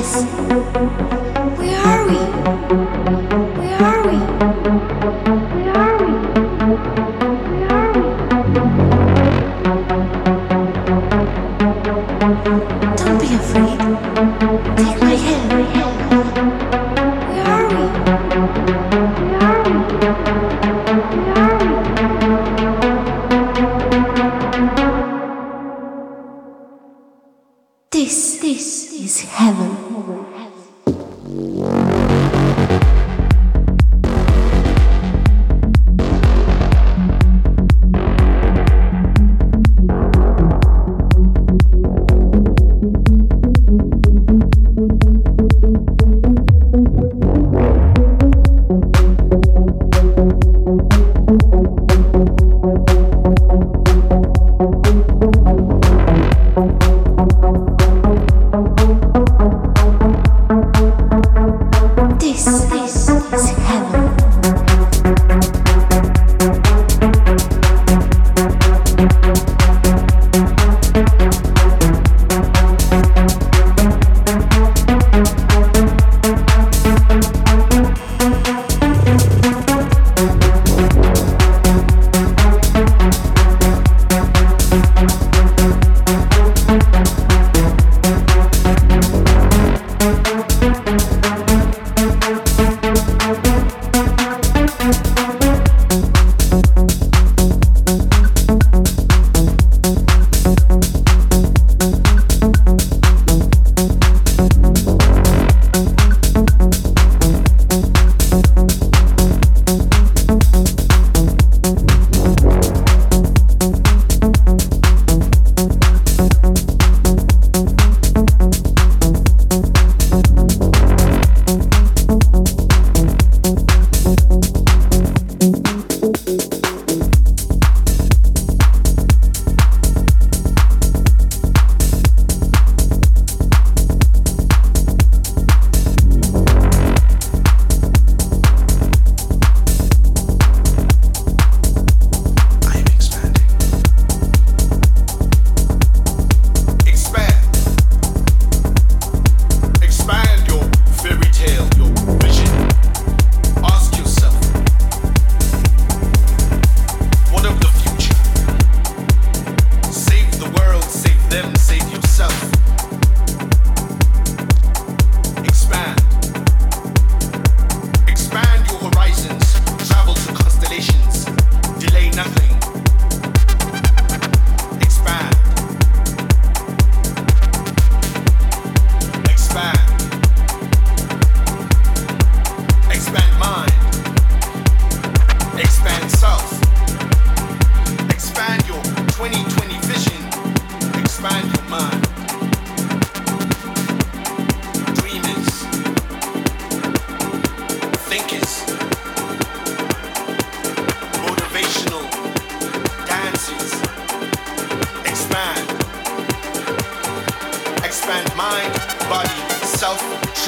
eyes.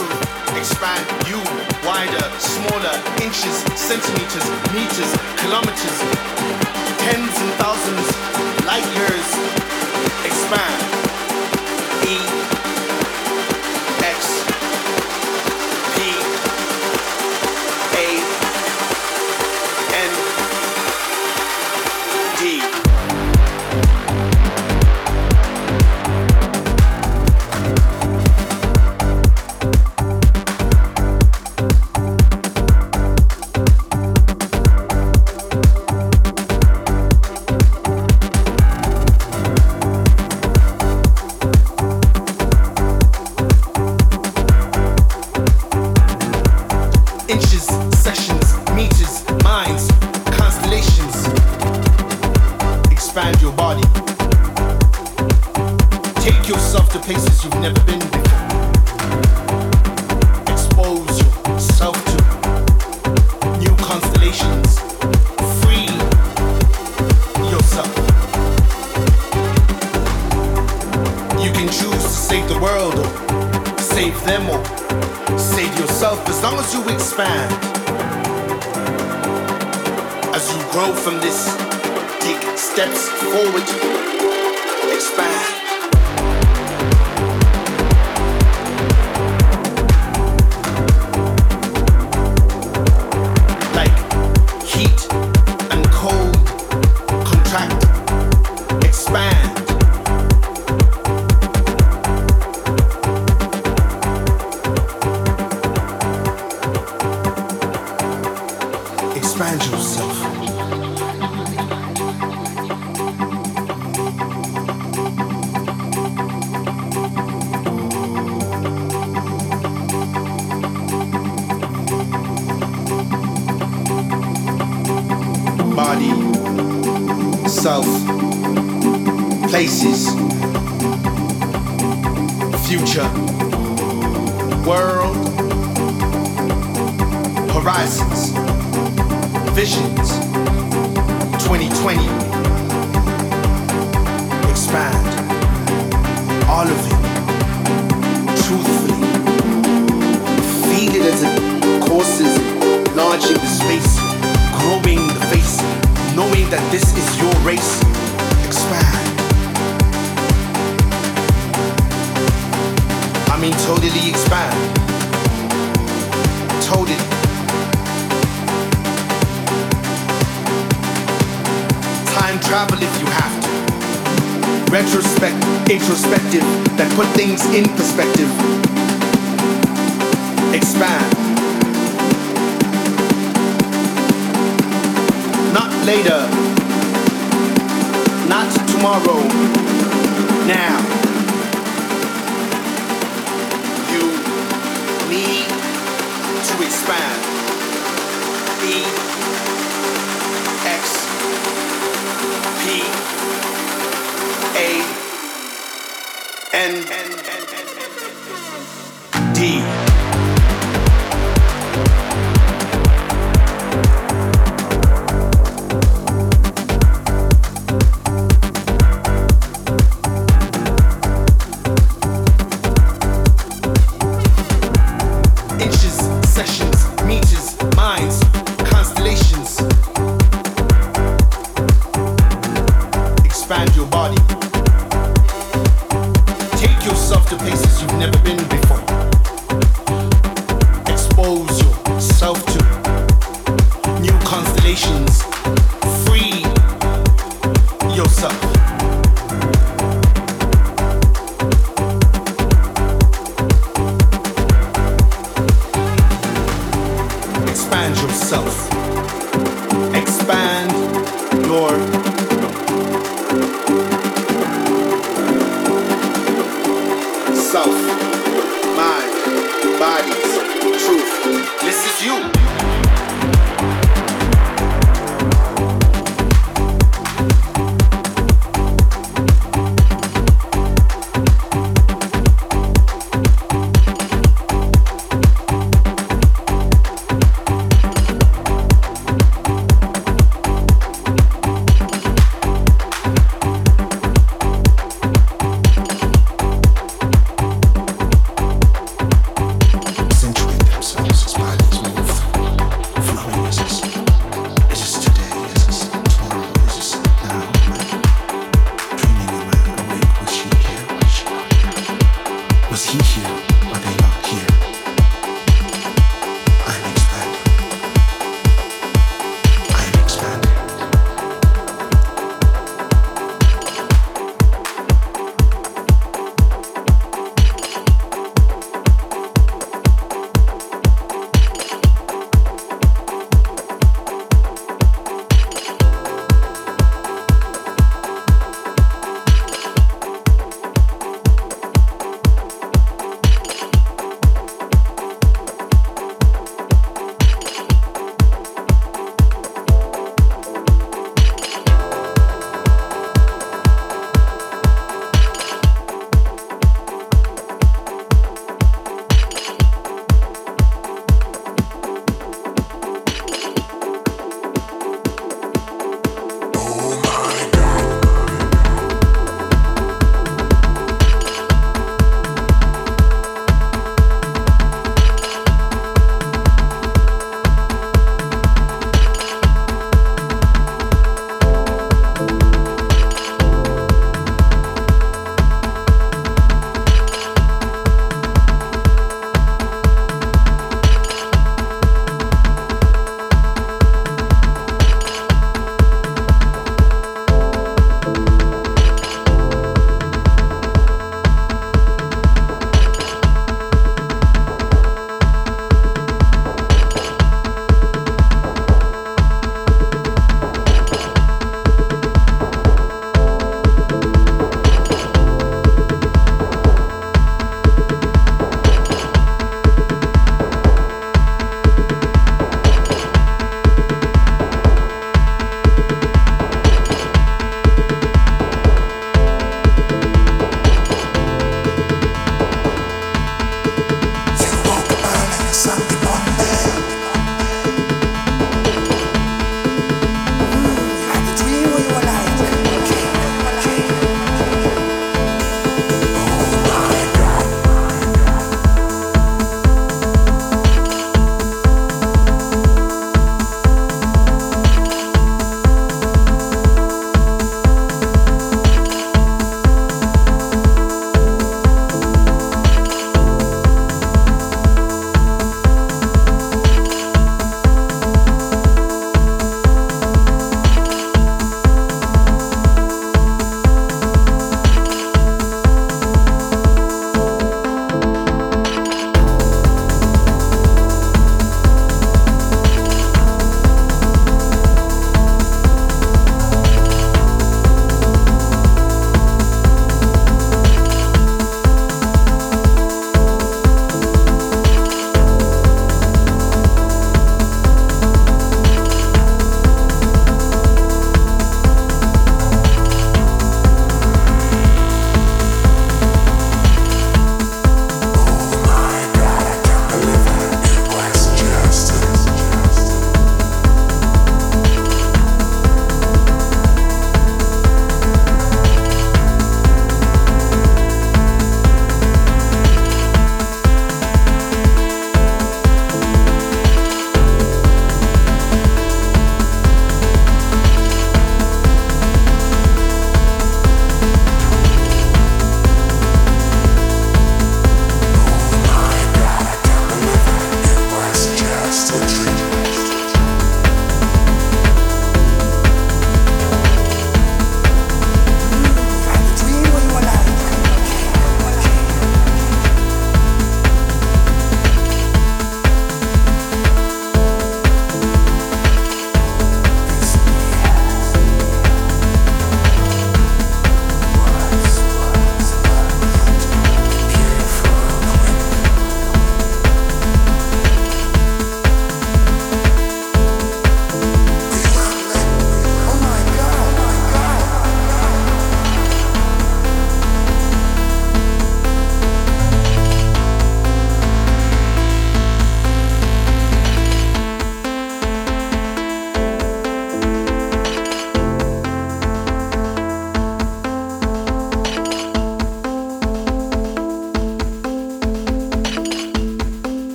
to expand you wider, smaller, inches, centimeters, meters, kilometers, tens and thousands, light years. Expand. E places, future, world, horizons, visions, 2020. Expand. All of it. Truthfully. Feed it as it courses, launching the space, growing the face, knowing that this is your race. Mean, totally expand. Totally. Time travel if you have to. Retrospect, introspective, that put things in perspective. Expand. Not later. Not tomorrow. Now. Expand. E X P A N D.